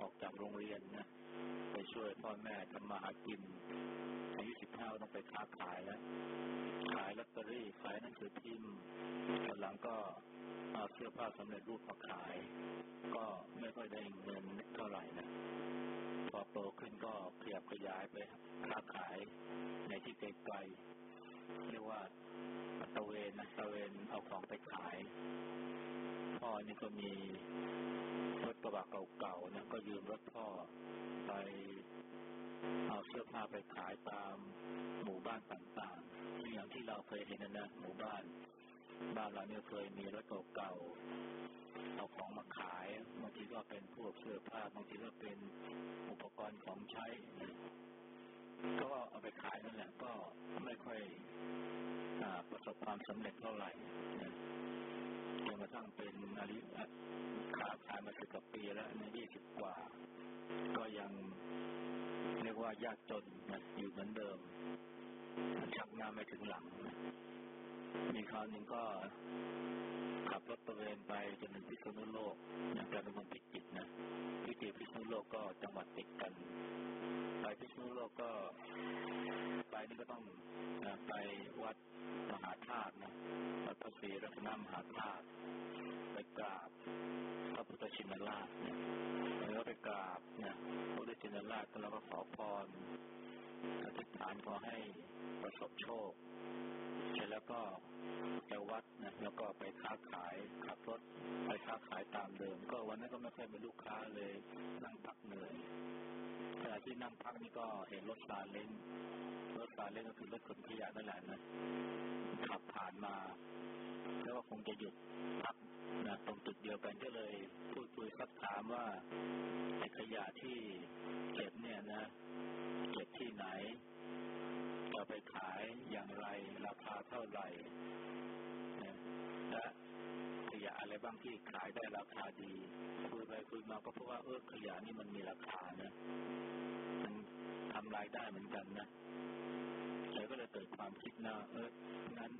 ออกจากโรงเรียนนะไปช่วยพ่อแม่ทำมาหากินอายุสิบห้าต้องไปค้าขายแล้ว ขายลอตเตอรี่ขายหนังสือพิมพ์หลังก็เอาเสื้อผ้าสำเร็จรูปมาขาย ก็ไม่ค่อยได้เงินเท่าไหร่นะพอโตขึ้นก็ขยับขยายไปค้าขายในที่ไกลๆเรียกว่าตะเวนนะตะเวนเอาของไปขาย พ่อนี่ก็มี กระบะเก่าๆนะก็ยืมรถพ่อไปเอาเสื้อผ้าไปขายตามหมู่บ้านต่างๆอย่างที่เราเคยเห็นนะนะหมู่บ้าน บ้านเราเนี่ยเคยมีรถเก่าๆเอาของมาขายบางทีก็เป็นพวกเสื้อผ้าบางทีก็เป็นอุปกรณ์ของใช้ก็เอาไปขายนั่นแหละก็ไม่ค่อยอประสบความสำเร็จเท่าไหร่ นะจนกระทั่งเป็นอาริขาขายมาสิบกว่าปีแล้วในยี่สิบกว่า ก็ยังเรียกว่ายากจนนะอยู่เหมือนเดิมชักหน้าไม่ถึงหลัง มีคราวหนึ่งก็ขับรถตระเวนไปจนถึงพิษณุโลกนะแต่เป็นคนติดจิตนะพิจิตรพิษณุโลกก็จังหวัดติดกัน ไปพิษณุโลกก็ ไปนี่ก็ต้องไปวัดมหาธาตุนะ ระศรีรัตนมหาธาตุไปกราบพระพุทธชินราชเนี่ยแล้วไปกราบเนี่ยพระพุทธชินราชก็แล้วก็ขอพรอธิษฐานขอให้ประสบโชค เสร็จแล้วก็ไปวัดนะแล้วก็ไปค้าขายขับรถไปค้าขายตามเดิม ก็วันนั้นก็ไม่ค่อยมีลูกค้าเลยนั่งพักเหนื่อยขณะที่นั่งพักนี่ก็เห็นรถซาเล้งรถซาเล้งก็คือรถขนขยะนั่นแหละนะ ขับผ่านมา แล้วก็คงจะหยุดพักนะตรงจุดเดียวกันก็เลยพูดคุยสักถามว่าไอ้ขยะที่เก็บเนี่ยนะเก็บที่ไหนจะไปขายอย่างไร ราคาเท่าไหร่นะและขยะอะไรบ้างที่ขายได้ราคาดีคุยไปคุยมาก็เพราะว่าเออขยะนี่มันมีราคานะมันทำรายได้เหมือนกันนะ เกิดความคิดนะเอองั้น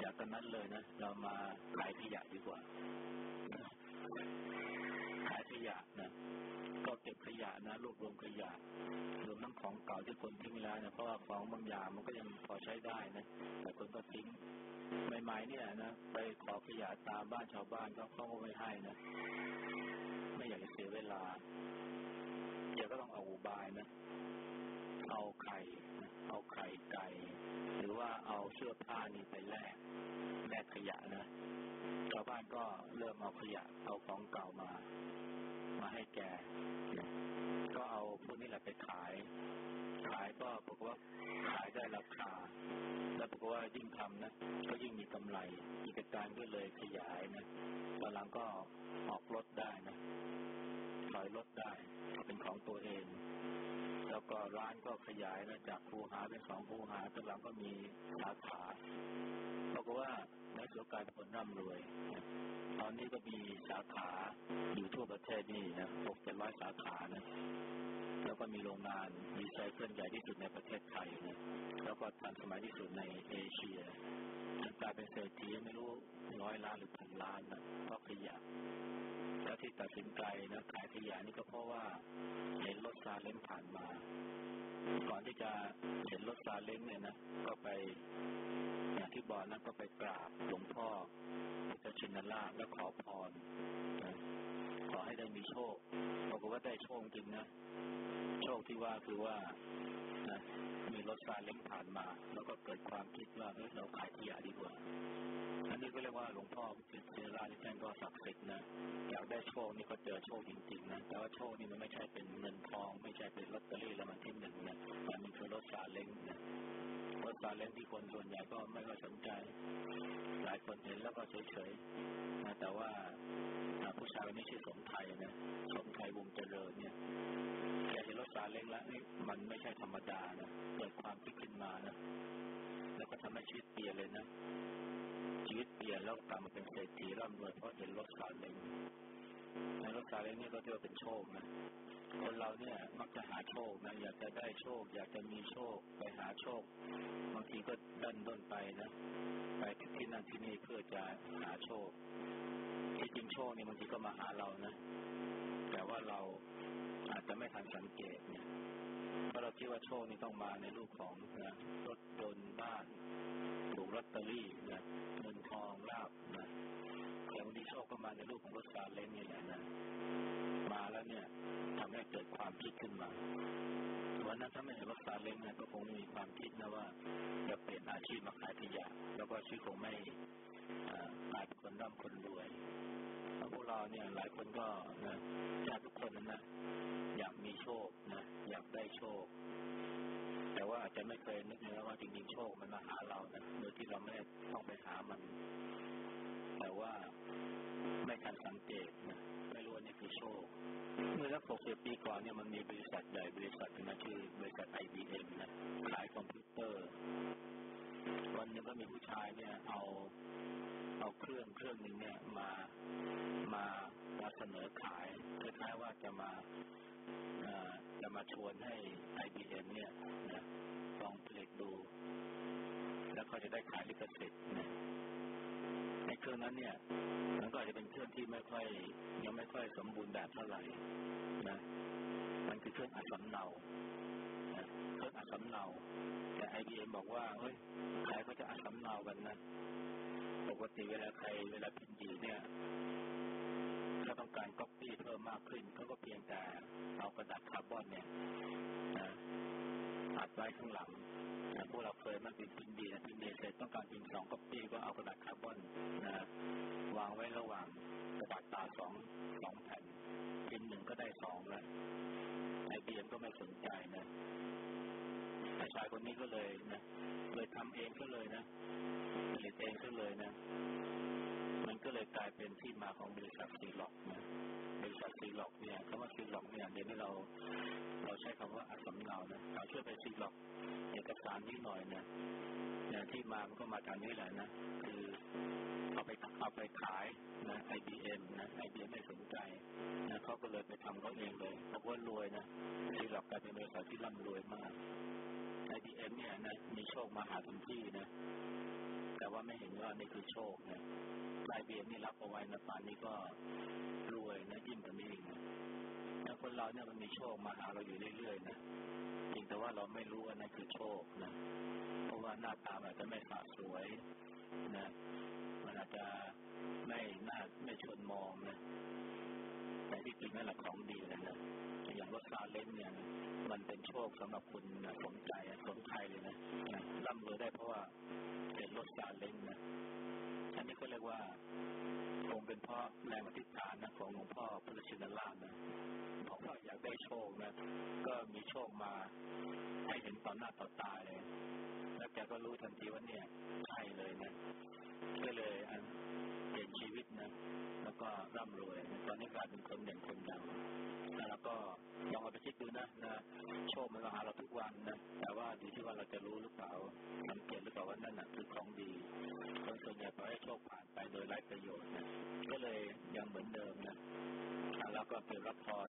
อยากตอนนั้นเลยนะเรามาขายขยะดีกว่าขายขยะนะก็เก็บขยะนะรวบรวมขยะรวมทั้งของเก่าที่คนทิ้งแล้วนะเพราะว่าของบางอย่างมันก็ยังพอใช้ได้นะแต่คนก็ทิ้งใหม่ๆเนี่ยนะไปขอขยะตามบ้านชาวบ้านก็เขาก็ไม่ให้นะไม่อยากจะเสียเวลาเดี๋ยวก็ต้องเอาอุบายนะเอาไข่ เอาไข่ไก่ เอาเสื้อผ้านี่ไปแลกแลกขยะนะชาวบ้านก็เริ่มเอาขยะเอาของเก่ามา มาให้แกก็เอาพวกนี้แหละไปขาย ขายก็บอกว่าขายได้ราคา แล้วบอกว่ายิ่งทำนะก็ยิ่งมีกำไรกิจการก็เลยขยายนะตอนหลังก็ออกรถได้นะถอยรถได้เป็นของตัวเอง แล้วก็ร้านก็ขยายนะจากคูหาเป็นสองคูหาตอนหลังก็มีสาขาบอกว่าในสุกายเป็นคนร่ำรวย ตอนนี้ก็มีสาขาอยู่ทั่วประเทศนี่นะหกเจ็ดร้อยสาขานะแล้วก็มีโรงงานมีไซเคิลใหญ่ที่สุดในประเทศไทยนะแล้วก็ทันสมัยที่สุดในเอเชียกลายเป็นเศรษฐีไม่รู้ร้อยล้านหรือพันล้านนะเพราะขยะ ที่ตัดสินใจนะขายขยะนี่ก็เพราะว่าเห็นรถซาเล้งผ่านมา ก่อนที่จะเห็นรถซาเล้งเนี่ยนะก็ไปอย่างที่บอกนะก็ไปกราบหลวงพ่อพุทธชินราชแล้วขอพรขอให้ได้มีโชคบอกว่าได้โชคจริงนะโชคที่ว่าคือว่านะมีรถซาเล้งผ่านมา แล้วก็เกิดความคิดว่าเออเราขายขยะดีกว่า อันนี้ก็เรียกว่าหลวงพ่อพุทธชินราที่ท่านก็ศักดิ์สิทธิ์นะอยากได้โชคนี่ก็เจอโชคจริงๆนะแต่ว่าโชคนี่มันไม่ใช่เป็นเงินทอง ไม่ใช่เป็นลอตเตอรี่แล้วมันที่หนึ่งนะมันคือรถซาเล้งนะรถซาเล้งที่คนส่วนใหญ่ก็ไม่ค่อยสนใจ หลายคนเห็นแล้วก็เฉยๆนะแต่ว่าผู้ชายคนนี้ชื่อสมไทยนะสมไทยวงเจริญเนี่ยแกเห็นรถซาเล้งแล้วนี่มันไม่ใช่ธรรมดานะเกิดความคิดขึ้นมานะแล้วก็ทำให้ชีวิตเปลี่ยนเลยนะ ชีวิตเปลี่ยนแล้วกลับมาเป็นเศรษฐีร่ำรวยเพราะเห็นรถซาเล้งในรถซาเล้งนี่ก็เรียกว่าเป็นโชคนะคนเราเนี่ยมักจะหาโชคนะอยากจะได้โชค อยากจะมีโชคไปหาโชคบางทีก็ดันด้นไปนะไปที่นั่นที่นี่เพื่อจะหาโชคที่จริงโชคเนี่ยบางทีก็มาหาเรานะแต่ว่าเราอาจจะไม่ทันสังเกตเนี่ยเพราะเราคิดว่าโชคนี่ต้องมาในรูปของนะรถยนต์บ้าน ลอตเตอรี่นะเงินทองลาบนะแต่วันนี้โชคก็มาในรูปของรถซาเล้งนี่แหละนะมาแล้วเนี่ยทำให้เกิดความคิดขึ้นมาวันนั้นถ้าไม่เห็นรถซาเล้งเนี่ยก็คงไม่มีความคิดนะว่าจะเปลี่ยนอาชีพมาขายขยะแล้วก็ชีวิตคงไม่กลายเป็นคนร่ำคนรวยพวกเราเนี่ยหลายคนก็นะแทบทุกคนนะนะอยากมีโชคนะอยากได้โชค ว่าอาจจะไม่เคยนึกเลยว่าจริงๆโชคมันมาหาเรานะโดยที่เราไม่ต้องไปหามัน แต่ว่าไม่ทันสังเกตนะไม่รู้ว่านี่คือโชค เมื่อสักหกสิบปีก่อนเนี่ยมันมีบริษัทใหญ่บริษัทนึงนะชื่อบริษัท IBM นะขายคอมพิวเตอร์ วันนึงก็มีผู้ชายเนี่ย เอาเอาเครื่องเครื่องหนึ่งเนี่ยมามามาเสนอขายคล้ายๆว่าจะมา จะมาชวนให้ IBM เนี่ยนะลองผลิตดู แล้วก็จะได้ขายลิขสิทธิ์นะในเครื่องนั้นเนี่ย มันก็อาจจะเป็นเครื่องที่ไม่ค่อยยังไม่ค่อยสมบูรณ์แบบเท่าไหร่นะ มันคือเครื่องอัดสำเนาเครื่องอัดสำเนาแต่ IBM บอกว่าเฮ้ยใครก็จะอัดสำเนากันนะปกติเวลาใครเวลาพิมพ์ดีดเนี่ยถ้าต้องการก๊อปปี้เพิ่มมากขึ้นเขาก็เพียงแต่ เอากระดาษคาร์บอนเนี่ยนะอัดไว้ข้างหลังนะพวกเราเคยมันเป็นพิมพ์ดีดนะพิมพ์ดีดเสร็จต้องการพิมพ์สองก๊อปปี้ก็เอากระดาษคาร์บอนนะวางไว้ระหว่างกระดาษตาสองสองแผ่นพิมพ์หนึ่งก็ได้สองแล้ว IBM ก็ไม่สนใจนะแต่ชายคนนี้ก็เลยนะเลยทำเองก็เลยนะผลิตเองก็เลยนะ มันก็เลยกลายเป็นที่มาของบริษัทซีล็อกนะ บริษัทซีล็อกเนี่ยคำว่าซีล็อกเนี่ยเดี๋ยวนี้เราเราใช้คำว่าอักษรเรานะเราช่วยไปซีล็อกเอกสารนิดหน่อยนะเนี่ยที่มามันก็มาทางนี้แหละนะคือเอาไปเอาไปขายนะ IBM นะ IBM ไม่สนใจนะเขาก็เลยไปทำเขาเองเลยเพราะว่ารวยนะซีล็อกกลายเป็นบริษัทที่ร่ำรวยมาก IBM เอ็นี่ยนะมีโชคมาหาทุนที่นะแต่ว่าไม่เห็นว่านี่คือโชคนะ IBM นี่รับเอาไว้นะป่านนี้ก็ นะยิ่งกว่านี้อีกนะแล้วคนเราเนี่ยมันมีโชคมาหาเราอยู่เรื่อยๆนะเพียงแต่ว่าเราไม่รู้ว่านั่นคือโชคนะ เพราะว่าหน้าตาอาจจะไม่สะสวยนะ มันอาจจะไม่น่าไม่ชวนมองนะ แต่ที่จริงนั่นแหละของดีเลยนะอย่างรถซาเล้งเนี่ย มันเป็นโชคสำหรับคุณนะสมใจสมใจเลยนะร่ำรวยได้เพราะว่าเป็นรถซาเล้งนะอันนี้ก็เรียกว่า เพราะแรงอธิษฐานนะของหลวงพ่อพระชินราชนะบอกว่าอยากได้โชคนะ ก็มีโชคมาให้เห็นต่อหน้าต่อตาเลย แล้วแกก็รู้ทันทีว่าเนี่ยใช่เลยนะ ก็เลยอันเปลี่ยนชีวิตนะ แล้วก็ร่ำรวยตอนนี้กลายเป็นคนเด่นคนดังแล้วก็ลองเอาไปคิดดูนะนะ โชคมันมาหาเราทุก วันนะแต่ว่าดีที่ว่าเราจะรู้หรือเปล่าสังเกตหรือเปล่าว่านั่นน่ะคือของดีคนส่วนใหญ่ปล่อยให้โชคผ่านไปโดยไร้ประโยชน์นะก็เลยยังเหมือนเดิมนะแล้วก็เปลี่ยนรับพอ